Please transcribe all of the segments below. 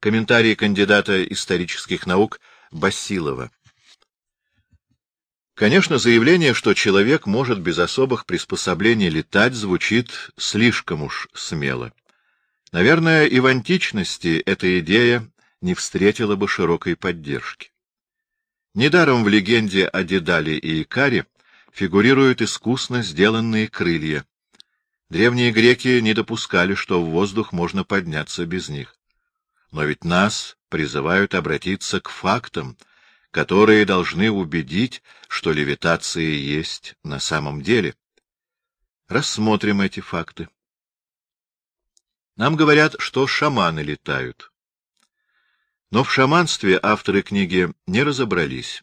Комментарий кандидата исторических наук Басилова. Конечно, заявление, что человек может без особых приспособлений летать, звучит слишком уж смело. Наверное, и в античности эта идея не встретила бы широкой поддержки. Недаром в легенде о Дедале и Икаре фигурируют искусно сделанные крылья. Древние греки не допускали, что в воздух можно подняться без них. Но ведь нас призывают обратиться к фактам, которые должны убедить, что левитация есть на самом деле. Рассмотрим эти факты. Нам говорят, что шаманы летают. Но в шаманстве авторы книги не разобрались.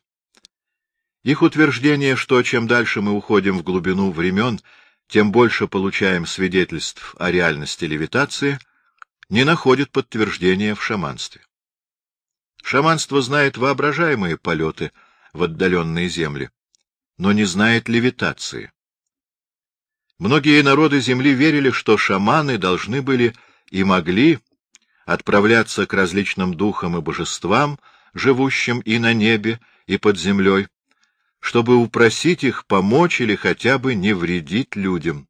Их утверждение, что чем дальше мы уходим в глубину времен, тем больше получаем свидетельств о реальности левитации, не находит подтверждения в шаманстве. Шаманство знает воображаемые полеты в отдаленные земли, но не знает левитации. Многие народы Земли верили, что шаманы должны были и могли отправляться к различным духам и божествам, живущим и на небе, и под землей, чтобы упросить их помочь или хотя бы не вредить людям.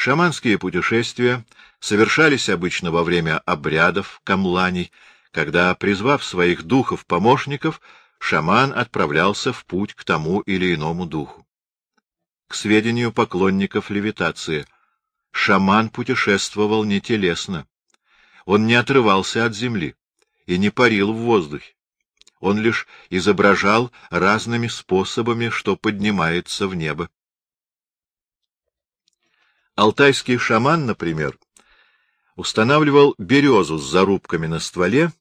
Шаманские путешествия совершались обычно во время обрядов, камланий, когда, призвав своих духов-помощников, шаман отправлялся в путь к тому или иному духу. К сведению поклонников левитации, шаман путешествовал не телесно. Он не отрывался от земли и не парил в воздухе. Он лишь изображал разными способами, что поднимается в небо. Алтайский шаман, например, устанавливал березу с зарубками на стволе.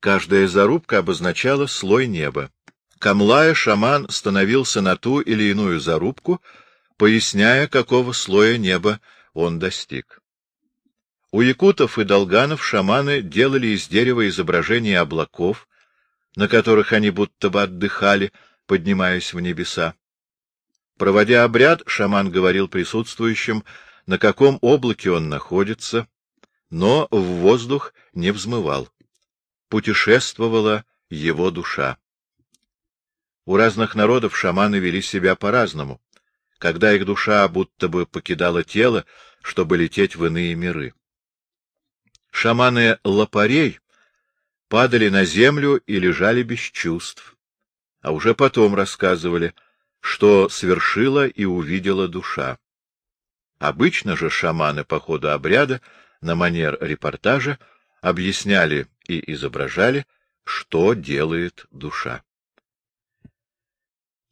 Каждая зарубка обозначала слой неба. Камлая шаман становился на ту или иную зарубку, поясняя, какого слоя неба он достиг. У якутов и долганов шаманы делали из дерева изображения облаков, на которых они будто бы отдыхали, поднимаясь в небеса. Проводя обряд, шаман говорил присутствующим, на каком облаке он находится, но в воздух не взмывал. Путешествовала его душа. У разных народов шаманы вели себя по-разному, когда их душа будто бы покидала тело, чтобы лететь в иные миры. Шаманы лопарей падали на землю и лежали без чувств, а уже потом рассказывали, что свершила и увидела душа. Обычно же шаманы по ходу обряда на манер репортажа объясняли и изображали, что делает душа.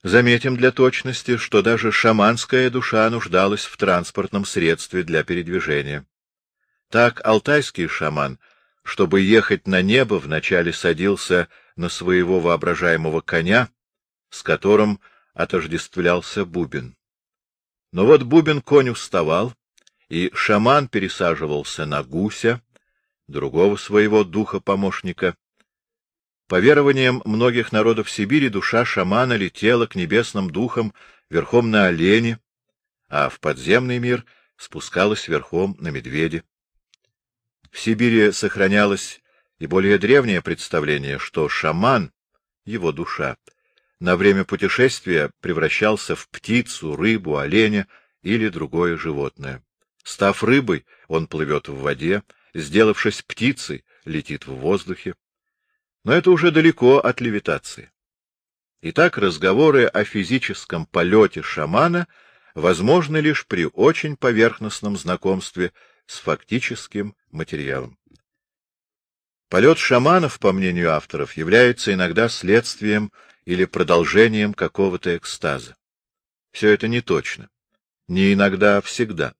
Заметим для точности, что даже шаманская душа нуждалась в транспортном средстве для передвижения. Так алтайский шаман, чтобы ехать на небо, вначале садился на своего воображаемого коня, с которым отождествлялся бубен. Но вот бубен конь уставал, и шаман пересаживался на гуся, другого своего духа-помощника. По верованиям многих народов Сибири душа шамана летела к небесным духам верхом на олене, а в подземный мир спускалась верхом на медведе. В Сибири сохранялось и более древнее представление, что шаман, его душа, на время путешествия превращался в птицу, рыбу, оленя или другое животное. Став рыбой, он плывет в воде, сделавшись птицей, летит в воздухе. Но это уже далеко от левитации. Итак, разговоры о физическом полете шамана возможны лишь при очень поверхностном знакомстве с фактическим материалом. Полет шаманов, по мнению авторов, является иногда следствием или продолжением какого-то экстаза. Все это не точно. Не иногда, а всегда.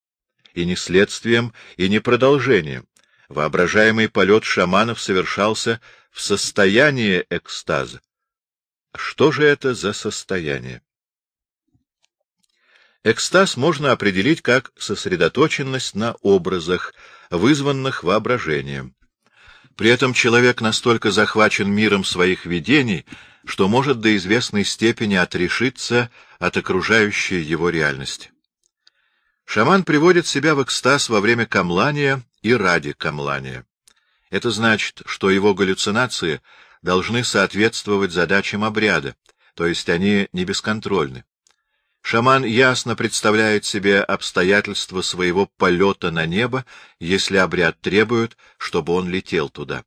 И не следствием, и не продолжением. Воображаемый полет шаманов совершался в состоянии экстаза. Что же это за состояние? Экстаз можно определить как сосредоточенность на образах, вызванных воображением. При этом человек настолько захвачен миром своих видений, что может до известной степени отрешиться от окружающей его реальности. Шаман приводит себя в экстаз во время камлания и ради камлания. Это значит, что его галлюцинации должны соответствовать задачам обряда, то есть они не бесконтрольны. Шаман ясно представляет себе обстоятельства своего полета на небо, если обряд требует, чтобы он летел туда.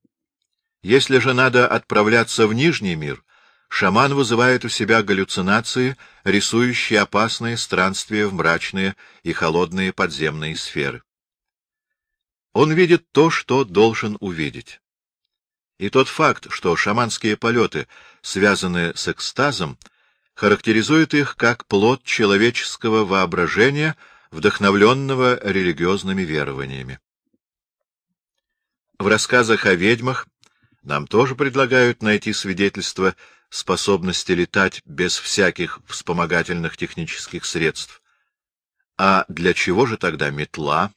Если же надо отправляться в Нижний мир, шаман вызывает у себя галлюцинации, рисующие опасные странствия в мрачные и холодные подземные сферы. Он видит то, что должен увидеть. И тот факт, что шаманские полеты связаны с экстазом, характеризует их как плод человеческого воображения, вдохновленного религиозными верованиями. В рассказах о ведьмах нам тоже предлагают найти свидетельства способности летать без всяких вспомогательных технических средств. А для чего же тогда метла,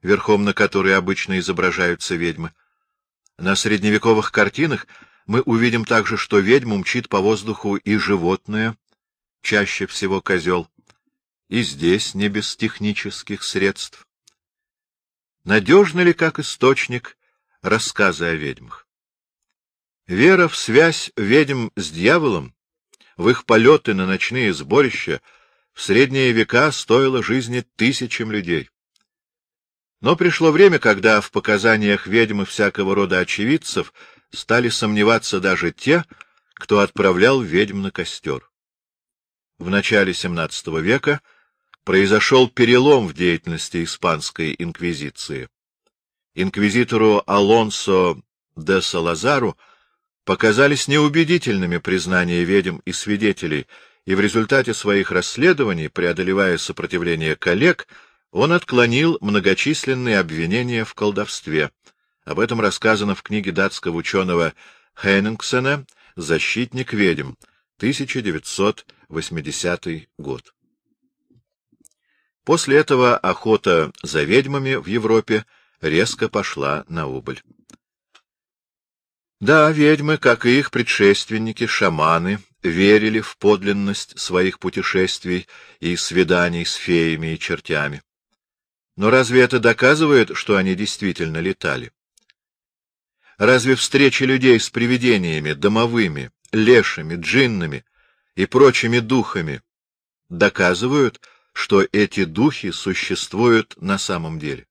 верхом на которой обычно изображаются ведьмы? На средневековых картинах мы увидим также, что ведьму мчит по воздуху и животное, чаще всего козел, и здесь не без технических средств. Надежно ли как источник рассказы о ведьмах? Вера в связь ведьм с дьяволом, в их полеты на ночные сборища, в средние века стоила жизни тысячам людей. Но пришло время, когда в показаниях ведьм и всякого рода очевидцев стали сомневаться даже те, кто отправлял ведьм на костер. В начале XVII века произошел перелом в деятельности испанской инквизиции. Инквизитору Алонсо де Салазару показались неубедительными признания ведьм и свидетелей, и в результате своих расследований, преодолевая сопротивление коллег, он отклонил многочисленные обвинения в колдовстве, об этом рассказано в книге датского ученого Хейнингсена «Защитник ведьм», 1980 год. После этого охота за ведьмами в Европе резко пошла на убыль. Да, ведьмы, как и их предшественники, шаманы, верили в подлинность своих путешествий и свиданий с феями и чертями. Но разве это доказывает, что они действительно летали? Разве встречи людей с привидениями, домовыми, лешими, джиннами и прочими духами доказывают, что эти духи существуют на самом деле?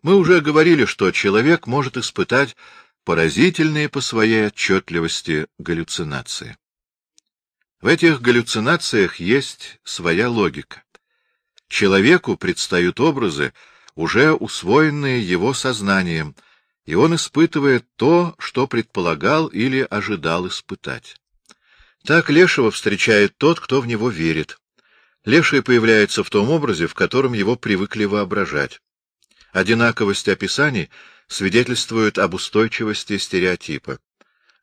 Мы уже говорили, что человек может испытать поразительные по своей отчетливости галлюцинации. В этих галлюцинациях есть своя логика. Человеку предстают образы, уже усвоенные его сознанием — и он испытывает то, что предполагал или ожидал испытать. Так Лешего встречает тот, кто в него верит. Леший появляется в том образе, в котором его привыкли воображать. Одинаковость описаний свидетельствует об устойчивости стереотипа.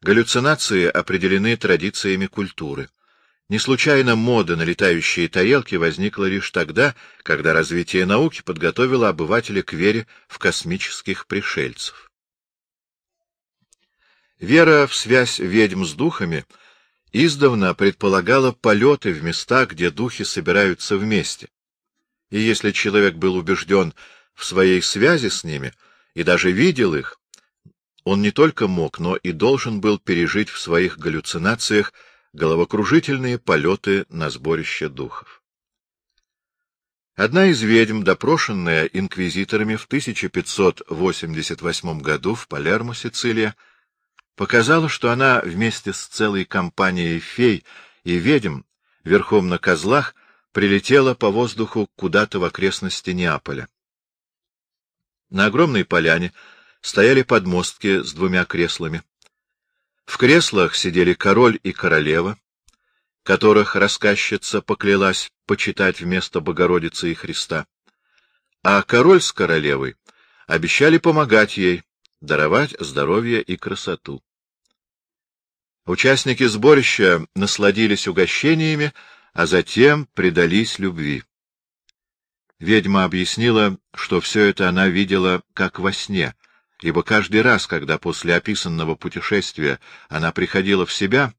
Галлюцинации определены традициями культуры. Не случайно мода на летающие тарелки возникла лишь тогда, когда развитие науки подготовило обывателя к вере в космических пришельцев. Вера в связь ведьм с духами издавна предполагала полеты в места, где духи собираются вместе. И если человек был убежден в своей связи с ними и даже видел их, он не только мог, но и должен был пережить в своих галлюцинациях головокружительные полеты на сборище духов. Одна из ведьм, допрошенная инквизиторами в 1588 году в Палермо, Сицилия, показала, что она вместе с целой компанией фей и ведьм верхом на козлах прилетела по воздуху куда-то в окрестности Неаполя. На огромной поляне стояли подмостки с двумя креслами. В креслах сидели король и королева, которых рассказчица поклялась почитать вместо Богородицы и Христа. А король с королевой обещали помогать ей, даровать здоровье и красоту. Участники сборища насладились угощениями, а затем предались любви. Ведьма объяснила, что все это она видела как во сне, ибо каждый раз, когда после описанного путешествия она приходила в себя,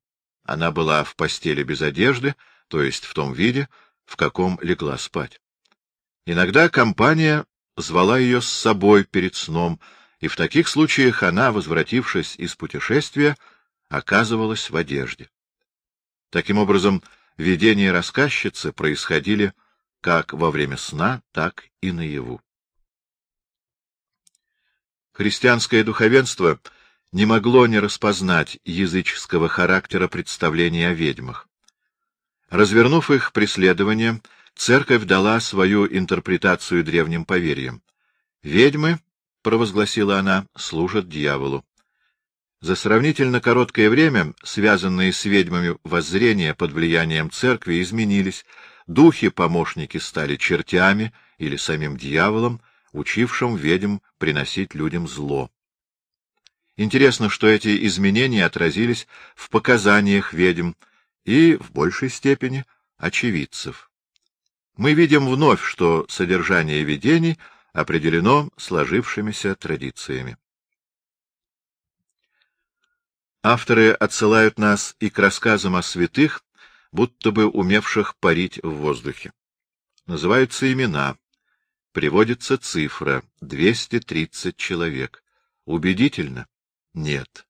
она была в постели без одежды, то есть в том виде, в каком легла спать. Иногда компания звала ее с собой перед сном, и в таких случаях она, возвратившись из путешествия, оказывалась в одежде. Таким образом, видения рассказчицы происходили как во время сна, так и наяву. Христианское духовенство не могло не распознать языческого характера представлений о ведьмах. Развернув их преследование, церковь дала свою интерпретацию древним поверьям. Ведьмы, — провозгласила она, — служат дьяволу. За сравнительно короткое время связанные с ведьмами воззрения под влиянием церкви изменились, духи-помощники стали чертями или самим дьяволом, учившим ведьм приносить людям зло. Интересно, что эти изменения отразились в показаниях ведьм и, в большей степени, очевидцев. Мы видим вновь, что содержание видений определено сложившимися традициями. Авторы отсылают нас и к рассказам о святых, будто бы умевших парить в воздухе. Называются имена. Приводится цифра — 230 человек. Убедительно? Нет.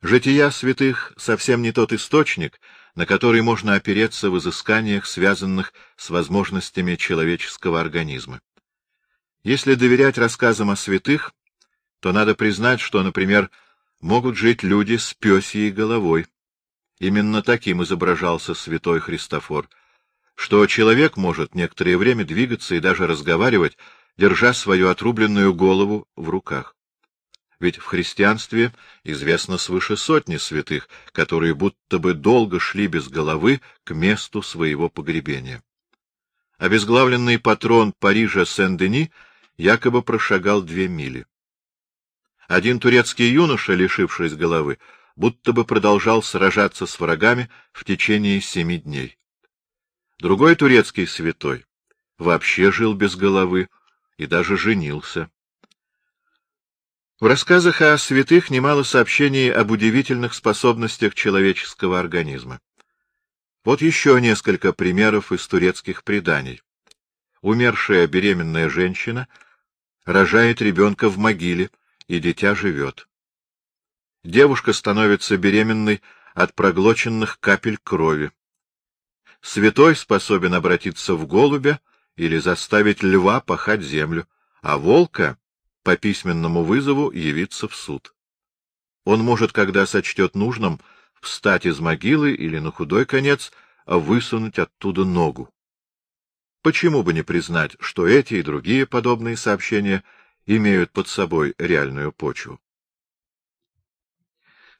Жития святых совсем не тот источник, на который можно опереться в изысканиях, связанных с возможностями человеческого организма. Если доверять рассказам о святых, то надо признать, что, например, могут жить люди с пёсьей головой. Именно таким изображался святой Христофор, что человек может некоторое время двигаться и даже разговаривать, держа свою отрубленную голову в руках. Ведь в христианстве известно свыше сотни святых, которые будто бы долго шли без головы к месту своего погребения. Обезглавленный патрон Парижа Сен-Дени якобы прошагал две мили. Один турецкий юноша, лишившись головы, будто бы продолжал сражаться с врагами в течение семи дней. Другой турецкий святой вообще жил без головы и даже женился. В рассказах о святых немало сообщений об удивительных способностях человеческого организма. Вот еще несколько примеров из турецких преданий. Умершая беременная женщина рожает ребенка в могиле, и дитя живет. Девушка становится беременной от проглоченных капель крови. Святой способен обратиться в голубя или заставить льва пахать землю, а волка по письменному вызову явиться в суд. Он может, когда сочтет нужным, встать из могилы или, на худой конец, высунуть оттуда ногу. Почему бы не признать, что эти и другие подобные сообщения — имеют под собой реальную почву.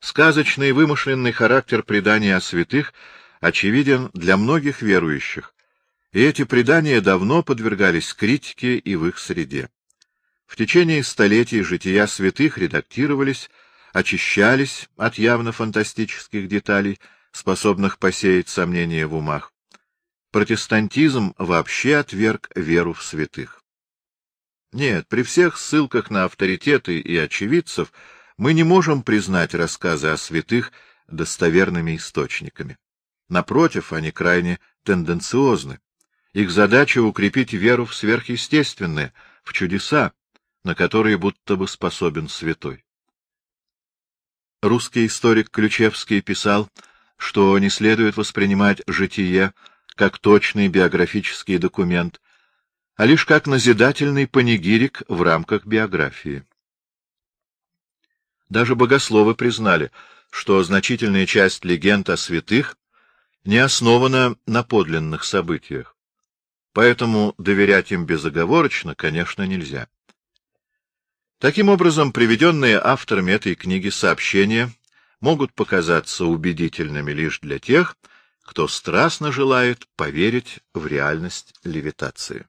Сказочный вымышленный характер предания о святых очевиден для многих верующих, и эти предания давно подвергались критике и в их среде. В течение столетий жития святых редактировались, очищались от явно фантастических деталей, способных посеять сомнения в умах. Протестантизм вообще отверг веру в святых. Нет, при всех ссылках на авторитеты и очевидцев мы не можем признать рассказы о святых достоверными источниками. Напротив, они крайне тенденциозны. Их задача — укрепить веру в сверхъестественное, в чудеса, на которые будто бы способен святой. Русский историк Ключевский писал, что не следует воспринимать житие как точный биографический документ, а лишь как назидательный панигирик в рамках биографии. Даже богословы признали, что значительная часть легенд о святых не основана на подлинных событиях, поэтому доверять им безоговорочно, конечно, нельзя. Таким образом, приведенные авторами этой книги сообщения могут показаться убедительными лишь для тех, кто страстно желает поверить в реальность левитации.